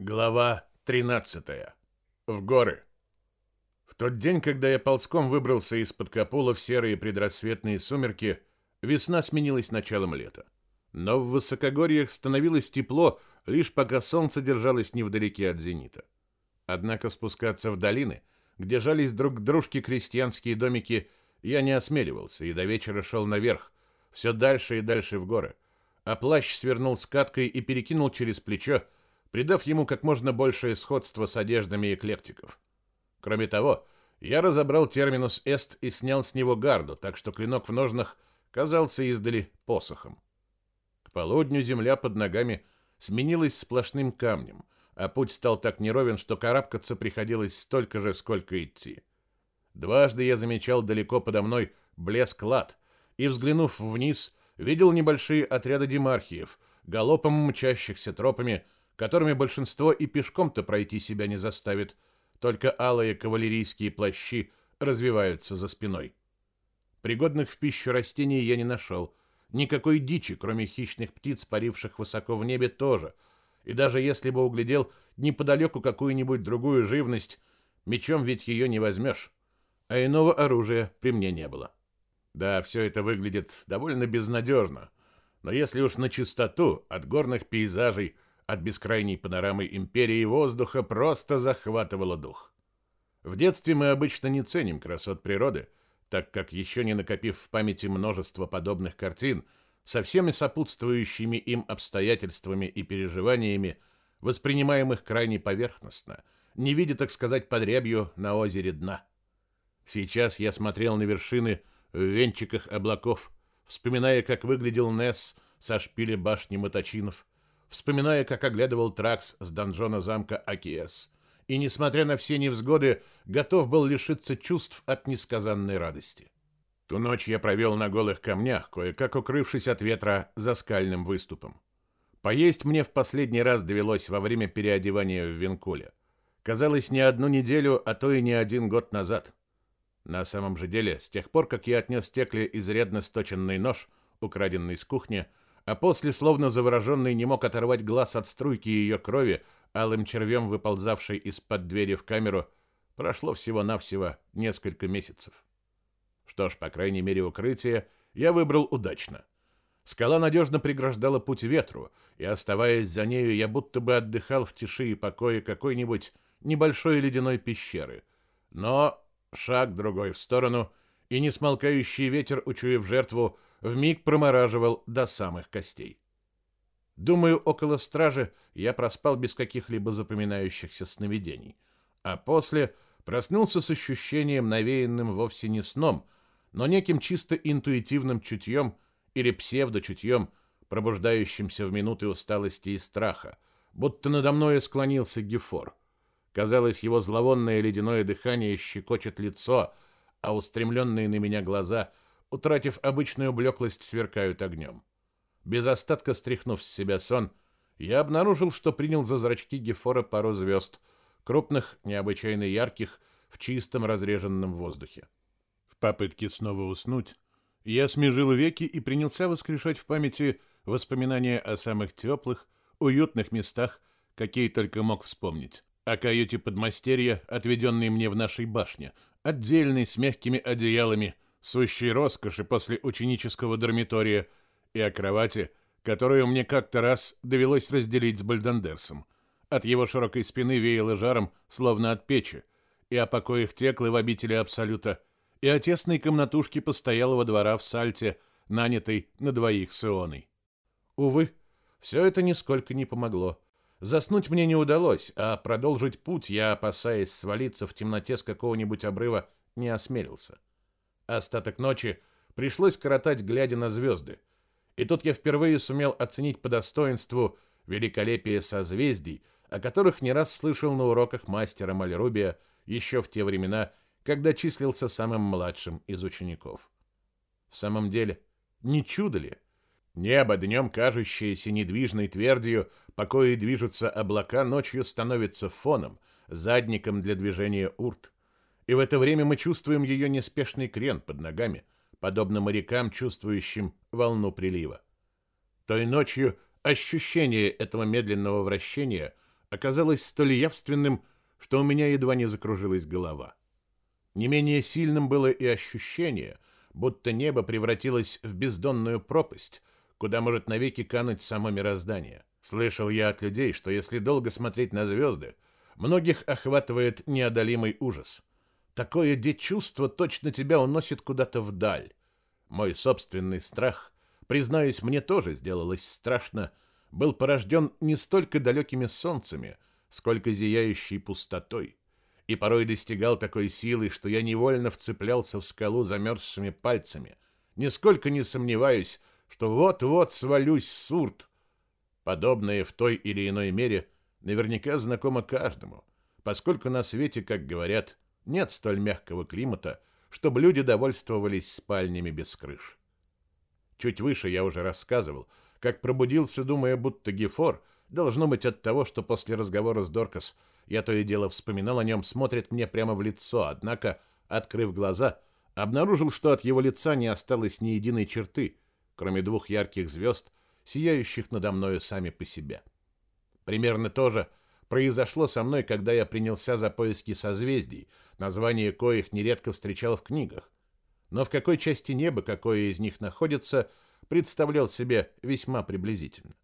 Глава 13. В горы. В тот день, когда я ползком выбрался из-под капола в серые предрассветные сумерки, весна сменилась началом лета. Но в высокогорьях становилось тепло, лишь пока солнце держалось невдалеке от зенита. Однако спускаться в долины, где жались друг к дружке крестьянские домики, я не осмеливался и до вечера шел наверх, все дальше и дальше в горы, а плащ свернул скаткой и перекинул через плечо, придав ему как можно большее сходство с одеждами эклектиков. Кроме того, я разобрал терминус эст и снял с него гарду, так что клинок в ножнах казался издали посохом. К полудню земля под ногами сменилась сплошным камнем, а путь стал так неровен, что карабкаться приходилось столько же, сколько идти. Дважды я замечал далеко подо мной блеск лад, и, взглянув вниз, видел небольшие отряды демархиев, галопом мчащихся тропами, которыми большинство и пешком-то пройти себя не заставит, только алые кавалерийские плащи развиваются за спиной. Пригодных в пищу растений я не нашел. Никакой дичи, кроме хищных птиц, паривших высоко в небе, тоже. И даже если бы углядел неподалеку какую-нибудь другую живность, мечом ведь ее не возьмешь. А иного оружия при мне не было. Да, все это выглядит довольно безнадежно. Но если уж на чистоту, от горных пейзажей – от бескрайней панорамы империи воздуха просто захватывало дух. В детстве мы обычно не ценим красот природы, так как еще не накопив в памяти множество подобных картин, со всеми сопутствующими им обстоятельствами и переживаниями, воспринимаемых крайне поверхностно, не видя, так сказать, под рябью на озере дна. Сейчас я смотрел на вершины в венчиках облаков, вспоминая, как выглядел Несс со шпиля башни Моточинов, вспоминая, как оглядывал Тракс с донжона замка Акиес. И, несмотря на все невзгоды, готов был лишиться чувств от несказанной радости. Ту ночь я провел на голых камнях, кое-как укрывшись от ветра за скальным выступом. Поесть мне в последний раз довелось во время переодевания в Винкуле. Казалось, не одну неделю, а то и не один год назад. На самом же деле, с тех пор, как я отнес Текле изрядно сточенный нож, украденный с кухни, а после, словно завороженный, не мог оторвать глаз от струйки ее крови, алым червем выползавшей из-под двери в камеру, прошло всего-навсего несколько месяцев. Что ж, по крайней мере, укрытие я выбрал удачно. Скала надежно преграждала путь ветру, и, оставаясь за нею, я будто бы отдыхал в тиши и покое какой-нибудь небольшой ледяной пещеры. Но шаг другой в сторону, и несмолкающий ветер, учуяв жертву, вмиг промораживал до самых костей. Думаю, около стражи я проспал без каких-либо запоминающихся сновидений, а после проснулся с ощущением, навеянным вовсе не сном, но неким чисто интуитивным чутьем или псевдочутьем, пробуждающимся в минуты усталости и страха, будто надо мной склонился Гефор. Казалось, его зловонное ледяное дыхание щекочет лицо, а устремленные на меня глаза — утратив обычную блеклость, сверкают огнем. Без остатка стряхнув с себя сон, я обнаружил, что принял за зрачки Гефора пару звезд, крупных, необычайно ярких, в чистом разреженном воздухе. В попытке снова уснуть, я смежил веки и принялся воскрешать в памяти воспоминания о самых теплых, уютных местах, какие только мог вспомнить. О каюте подмастерья, отведенной мне в нашей башне, отдельной с мягкими одеялами – сущей роскоши после ученического дармитория, и о кровати, которую мне как-то раз довелось разделить с Бальдандерсом. От его широкой спины веяло жаром, словно от печи, и о покоях Теклы в обители Абсолюта, и о тесной комнатушке постоялого двора в Сальте, нанятой на двоих с Ионой. Увы, все это нисколько не помогло. Заснуть мне не удалось, а продолжить путь я, опасаясь свалиться в темноте с какого-нибудь обрыва, не осмелился. Остаток ночи пришлось коротать, глядя на звезды. И тут я впервые сумел оценить по достоинству великолепие созвездий, о которых не раз слышал на уроках мастера Мальрубия еще в те времена, когда числился самым младшим из учеников. В самом деле, не чудо ли? Небо, днем кажущееся недвижной твердью, покои движутся облака, ночью становится фоном, задником для движения урт и в это время мы чувствуем ее неспешный крен под ногами, подобно морякам, чувствующим волну прилива. Той ночью ощущение этого медленного вращения оказалось столь явственным, что у меня едва не закружилась голова. Не менее сильным было и ощущение, будто небо превратилось в бездонную пропасть, куда может навеки кануть само мироздание. Слышал я от людей, что если долго смотреть на звезды, многих охватывает неодолимый ужас. Такое дечувство точно тебя уносит куда-то вдаль. Мой собственный страх, признаюсь, мне тоже сделалось страшно, был порожден не столько далекими солнцами, сколько зияющей пустотой, и порой достигал такой силы, что я невольно вцеплялся в скалу замерзшими пальцами, нисколько не сомневаюсь, что вот-вот свалюсь сурт. Подобное в той или иной мере наверняка знакомо каждому, поскольку на свете, как говорят, нет столь мягкого климата, чтобы люди довольствовались спальнями без крыш. Чуть выше я уже рассказывал, как пробудился, думая, будто Гефор, должно быть от того, что после разговора с Доркас я то и дело вспоминал о нем, смотрит мне прямо в лицо, однако, открыв глаза, обнаружил, что от его лица не осталось ни единой черты, кроме двух ярких звезд, сияющих надо мною сами по себе. Примерно то же произошло со мной, когда я принялся за поиски созвездий, название коих нередко встречал в книгах. Но в какой части неба какое из них находится, представлял себе весьма приблизительно.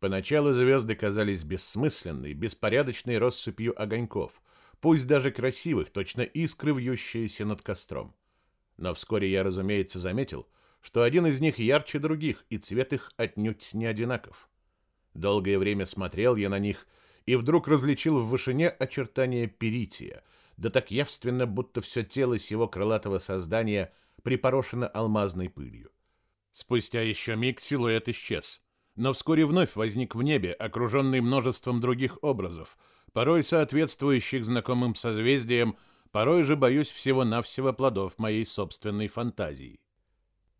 Поначалу звезды казались бессмысленной, беспорядочной россыпью огоньков, пусть даже красивых, точно искры, вьющиеся над костром. Но вскоре я, разумеется, заметил, что один из них ярче других, и цвет их отнюдь не одинаков. Долгое время смотрел я на них и вдруг различил в вышине очертания перития, да так явственно, будто все тело сего крылатого создания припорошено алмазной пылью. Спустя еще миг силуэт исчез, но вскоре вновь возник в небе, окруженный множеством других образов, порой соответствующих знакомым созвездиям, порой же боюсь всего-навсего плодов моей собственной фантазии.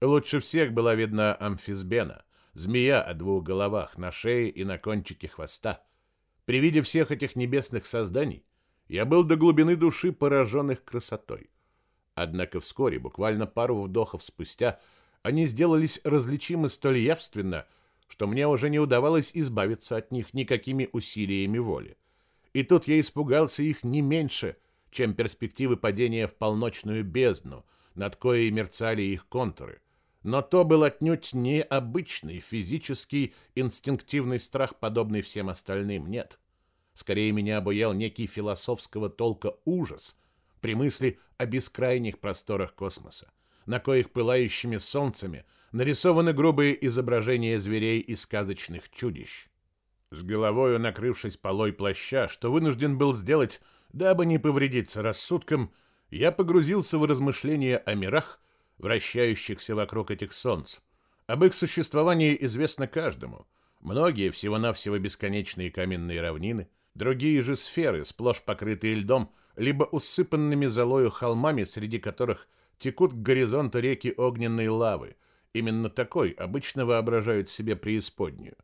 Лучше всех была видна амфисбена, змея о двух головах на шее и на кончике хвоста. При виде всех этих небесных созданий я был до глубины души поражен их красотой. Однако вскоре, буквально пару вдохов спустя, они сделались различимы столь явственно, что мне уже не удавалось избавиться от них никакими усилиями воли. И тут я испугался их не меньше, чем перспективы падения в полночную бездну, над коей мерцали их контуры. Но то был отнюдь не обычный физический инстинктивный страх, подобный всем остальным, нет. Скорее меня обуял некий философского толка ужас при мысли о бескрайних просторах космоса, на коих пылающими солнцами нарисованы грубые изображения зверей и сказочных чудищ. С головою накрывшись полой плаща, что вынужден был сделать, дабы не повредиться рассудком, я погрузился в размышления о мирах, вращающихся вокруг этих солнц. Об их существовании известно каждому. Многие всего-навсего бесконечные каменные равнины — Другие же сферы, сплошь покрытые льдом, либо усыпанными золою холмами, среди которых текут к горизонту реки огненной лавы. Именно такой обычно воображают себе преисподнюю.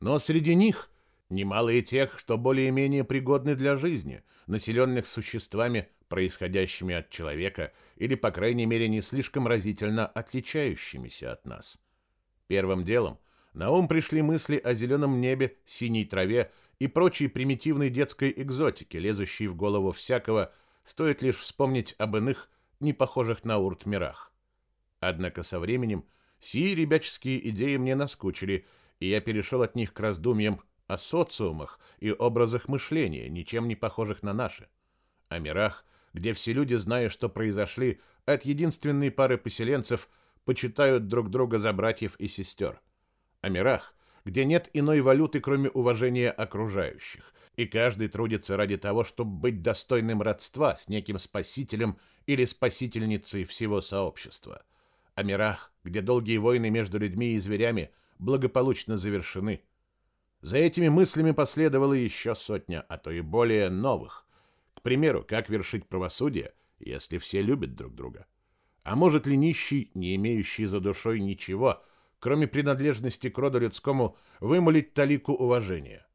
Но среди них немало и тех, что более-менее пригодны для жизни, населенных существами, происходящими от человека, или, по крайней мере, не слишком разительно отличающимися от нас. Первым делом на ум пришли мысли о зеленом небе, синей траве, и прочей примитивной детской экзотики, лезущей в голову всякого, стоит лишь вспомнить об иных, не похожих на урт мирах. Однако со временем сии ребяческие идеи мне наскучили, и я перешел от них к раздумьям о социумах и образах мышления, ничем не похожих на наши. О мирах, где все люди, зная, что произошли от единственной пары поселенцев, почитают друг друга за братьев и сестер. О мирах, где нет иной валюты, кроме уважения окружающих, и каждый трудится ради того, чтобы быть достойным родства с неким спасителем или спасительницей всего сообщества. О мирах, где долгие войны между людьми и зверями благополучно завершены. За этими мыслями последовало еще сотня, а то и более новых. К примеру, как вершить правосудие, если все любят друг друга? А может ли нищий, не имеющий за душой ничего, — кроме принадлежности к роду людскому, вымолить талику уважения.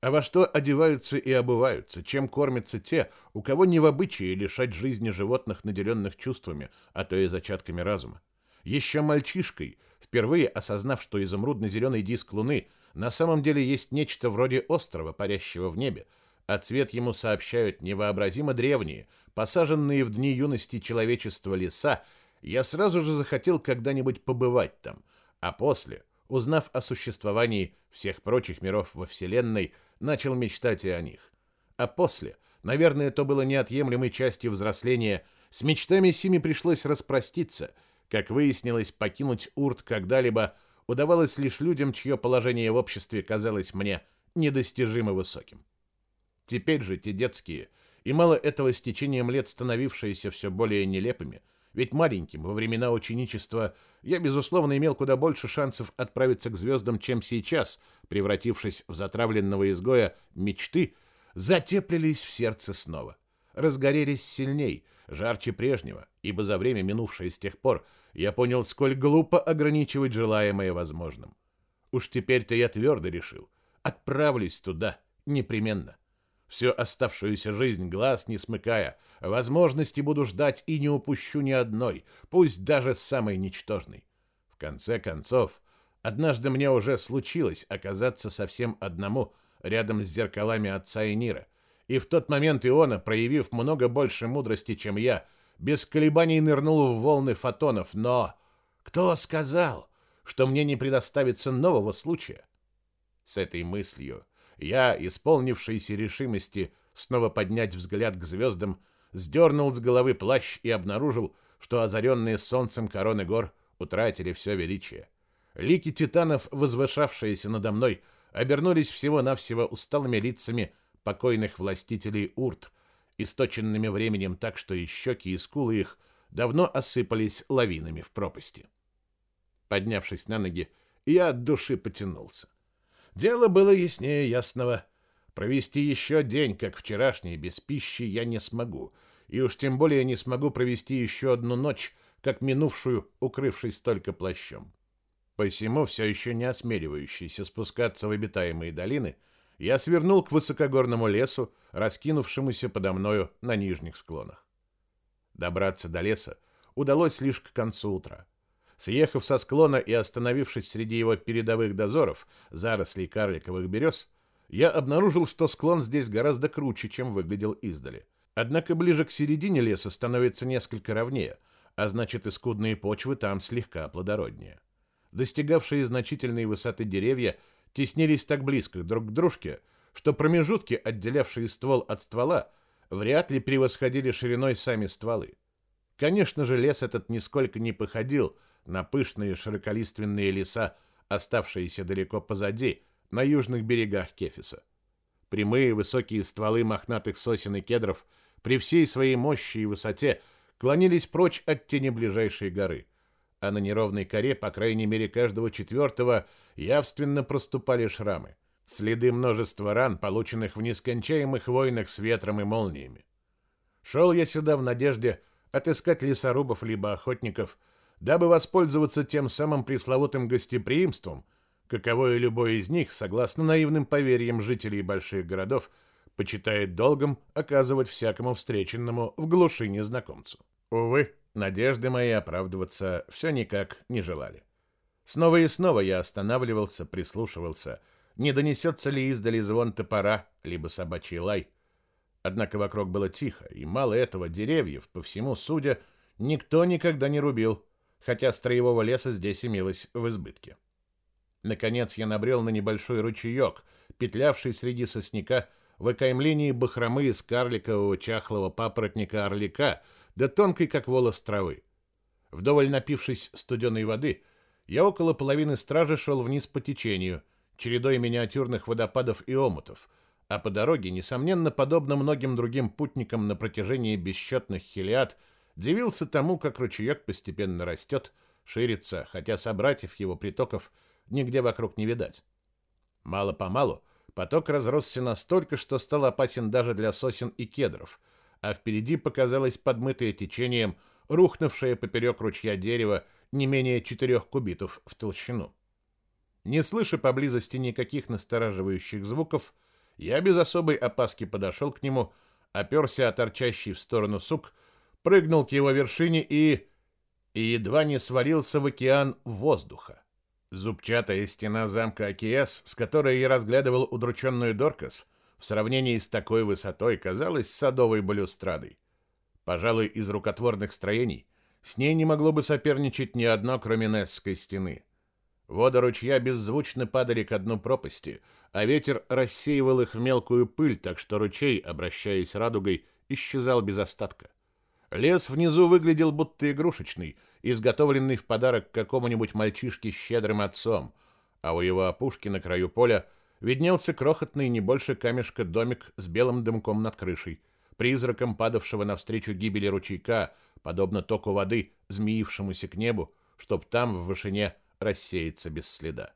А во что одеваются и обуваются, чем кормятся те, у кого не в обычае лишать жизни животных, наделенных чувствами, а то и зачатками разума. Еще мальчишкой, впервые осознав, что изумрудно-зеленый диск Луны на самом деле есть нечто вроде острова, парящего в небе, а цвет ему сообщают невообразимо древние, посаженные в дни юности человечества леса, я сразу же захотел когда-нибудь побывать там, а после, узнав о существовании всех прочих миров во Вселенной, начал мечтать и о них. А после, наверное, это было неотъемлемой частью взросления, с мечтами Сими пришлось распроститься. Как выяснилось, покинуть Урт когда-либо удавалось лишь людям, чье положение в обществе казалось мне недостижимо высоким. Теперь же те детские и мало этого с течением лет становившиеся все более нелепыми, ведь маленьким во времена ученичества я, безусловно, имел куда больше шансов отправиться к звездам, чем сейчас, превратившись в затравленного изгоя мечты, затеплились в сердце снова. Разгорелись сильней, жарче прежнего, ибо за время, минувшее с тех пор, я понял, сколь глупо ограничивать желаемое возможным. Уж теперь-то я твердо решил. Отправлюсь туда, непременно. Всю оставшуюся жизнь, глаз не смыкая, возможности буду ждать и не упущу ни одной, пусть даже самой ничтожной. В конце концов, однажды мне уже случилось оказаться совсем одному рядом с зеркалами отца и Нира, и в тот момент Иона, проявив много больше мудрости, чем я, без колебаний нырнул в волны фотонов, но кто сказал, что мне не предоставится нового случая? С этой мыслью я, исполнившийся решимости снова поднять взгляд к звездам, сдернул с головы плащ и обнаружил, что озаренные солнцем короны гор утратили все величие. Лики титанов, возвышавшиеся надо мной, обернулись всего-навсего усталыми лицами покойных властителей Урт, источенными временем так, что и щеки, и скулы их давно осыпались лавинами в пропасти. Поднявшись на ноги, я от души потянулся. Дело было яснее ясного. Провести еще день, как вчерашний, без пищи я не смогу, и уж тем более не смогу провести еще одну ночь, как минувшую, укрывшись только плащом. Посему, все еще не осмеливающийся спускаться в обитаемые долины, я свернул к высокогорному лесу, раскинувшемуся подо мною на нижних склонах. Добраться до леса удалось лишь к концу утра. Съехав со склона и остановившись среди его передовых дозоров, зарослей карликовых берез, я обнаружил, что склон здесь гораздо круче, чем выглядел издали. Однако ближе к середине леса становится несколько ровнее, а значит и скудные почвы там слегка плодороднее. Достигавшие значительной высоты деревья теснились так близко друг к дружке, что промежутки, отделявшие ствол от ствола, вряд ли превосходили шириной сами стволы. Конечно же, лес этот нисколько не походил на пышные широколиственные леса, оставшиеся далеко позади, на южных берегах Кефиса. Прямые высокие стволы мохнатых сосен и кедров при всей своей мощи и высоте клонились прочь от тени ближайшей горы, а на неровной коре, по крайней мере, каждого четвертого явственно проступали шрамы, следы множества ран, полученных в нескончаемых войнах с ветром и молниями. Шел я сюда в надежде отыскать лесорубов либо охотников – дабы воспользоваться тем самым пресловутым гостеприимством, каковое любой из них, согласно наивным поверьям жителей больших городов, почитает долгом оказывать всякому встреченному в глуши незнакомцу. Увы, надежды мои оправдываться все никак не желали. Снова и снова я останавливался, прислушивался, не донесется ли издали звон топора, либо собачий лай. Однако вокруг было тихо, и мало этого деревьев, по всему судя, никто никогда не рубил, хотя строевого леса здесь имелось в избытке. Наконец я набрел на небольшой ручеек, петлявший среди сосняка в окаймлении бахромы из карликового чахлого папоротника орлика, да тонкой, как волос травы. Вдоволь напившись студеной воды, я около половины стражи шел вниз по течению, чередой миниатюрных водопадов и омутов, а по дороге, несомненно, подобно многим другим путникам на протяжении бесчетных хилиад, Дивился тому, как ручеек постепенно растет, ширится, хотя собратьев его притоков нигде вокруг не видать. Мало-помалу поток разросся настолько, что стал опасен даже для сосен и кедров, а впереди показалось подмытое течением, рухнувшее поперек ручья дерево не менее четырех кубитов в толщину. Не слыша поблизости никаких настораживающих звуков, я без особой опаски подошел к нему, оперся о торчащий в сторону сук прыгнул к его вершине и... и едва не свалился в океан воздуха. Зубчатая стена замка Акиес, с которой я разглядывал удрученную Доркас, в сравнении с такой высотой казалась садовой балюстрадой. Пожалуй, из рукотворных строений с ней не могло бы соперничать ни одно, кроме Несской стены. Воды ручья беззвучно падали к дну пропасти, а ветер рассеивал их в мелкую пыль, так что ручей, обращаясь радугой, исчезал без остатка. Лес внизу выглядел будто игрушечный, изготовленный в подарок какому-нибудь мальчишке щедрым отцом, а у его опушки на краю поля виднелся крохотный не больше камешка домик с белым дымком над крышей, призраком падавшего навстречу гибели ручейка, подобно току воды, змеившемуся к небу, чтоб там в вышине рассеяться без следа.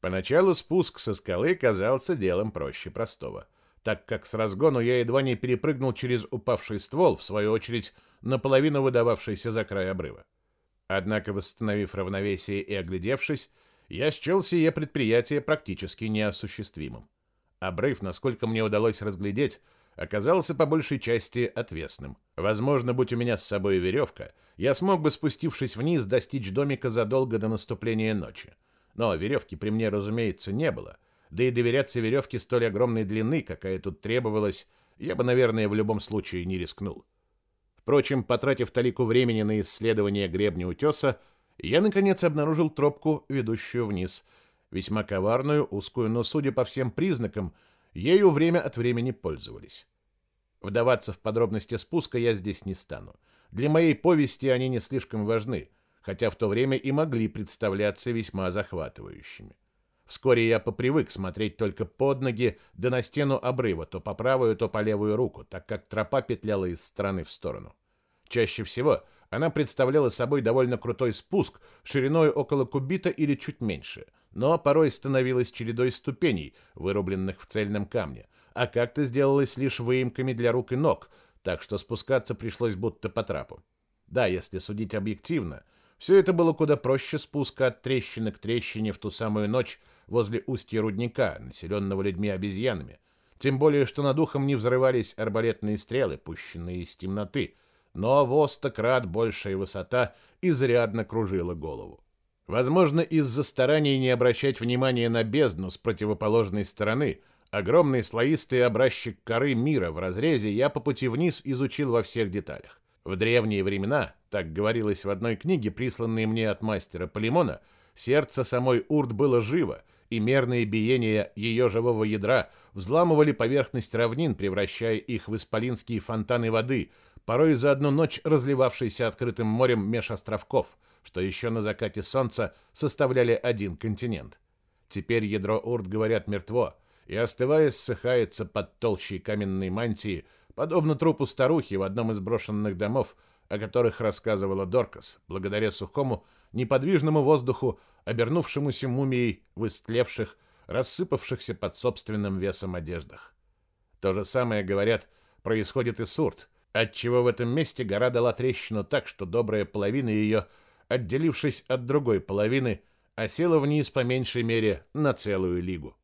Поначалу спуск со скалы казался делом проще простого, так как с разгону я едва не перепрыгнул через упавший ствол, в свою очередь, наполовину выдававшийся за край обрыва. Однако, восстановив равновесие и оглядевшись, я счел сие предприятие практически неосуществимым. Обрыв, насколько мне удалось разглядеть, оказался по большей части отвесным. Возможно, будь у меня с собой веревка, я смог бы, спустившись вниз, достичь домика задолго до наступления ночи. Но веревки при мне, разумеется, не было. Да и доверяться веревке столь огромной длины, какая тут требовалась, я бы, наверное, в любом случае не рискнул. Впрочем, потратив талику времени на исследование гребня утеса, я, наконец, обнаружил тропку, ведущую вниз. Весьма коварную, узкую, но, судя по всем признакам, ею время от времени пользовались. Вдаваться в подробности спуска я здесь не стану. Для моей повести они не слишком важны, хотя в то время и могли представляться весьма захватывающими. Вскоре я попривык смотреть только под ноги, да на стену обрыва, то по правую, то по левую руку, так как тропа петляла из стороны в сторону. Чаще всего она представляла собой довольно крутой спуск, шириной около кубита или чуть меньше, но порой становилась чередой ступеней, вырубленных в цельном камне, а как-то сделалась лишь выемками для рук и ног, так что спускаться пришлось будто по трапу. Да, если судить объективно, все это было куда проще спуска от трещины к трещине в ту самую ночь возле устья рудника, населенного людьми-обезьянами, тем более, что над ухом не взрывались арбалетные стрелы, пущенные из темноты — но в остократ большая высота изрядно кружила голову. Возможно, из-за стараний не обращать внимания на бездну с противоположной стороны, огромный слоистый образчик коры мира в разрезе я по пути вниз изучил во всех деталях. В древние времена, так говорилось в одной книге, присланной мне от мастера Полимона, сердце самой Урд было живо, и мерные биения ее живого ядра взламывали поверхность равнин, превращая их в исполинские фонтаны воды – порой за одну ночь разливавшийся открытым морем меж островков, что еще на закате солнца составляли один континент. Теперь ядро Урт, говорят, мертво, и, остывая, ссыхается под толщей каменной мантии, подобно трупу старухи в одном из брошенных домов, о которых рассказывала Доркас, благодаря сухому, неподвижному воздуху, обернувшемуся мумией в истлевших, рассыпавшихся под собственным весом одеждах. То же самое, говорят, происходит и с Урт, отчего в этом месте гора дала трещину так, что добрая половина ее, отделившись от другой половины, осела вниз по меньшей мере на целую лигу.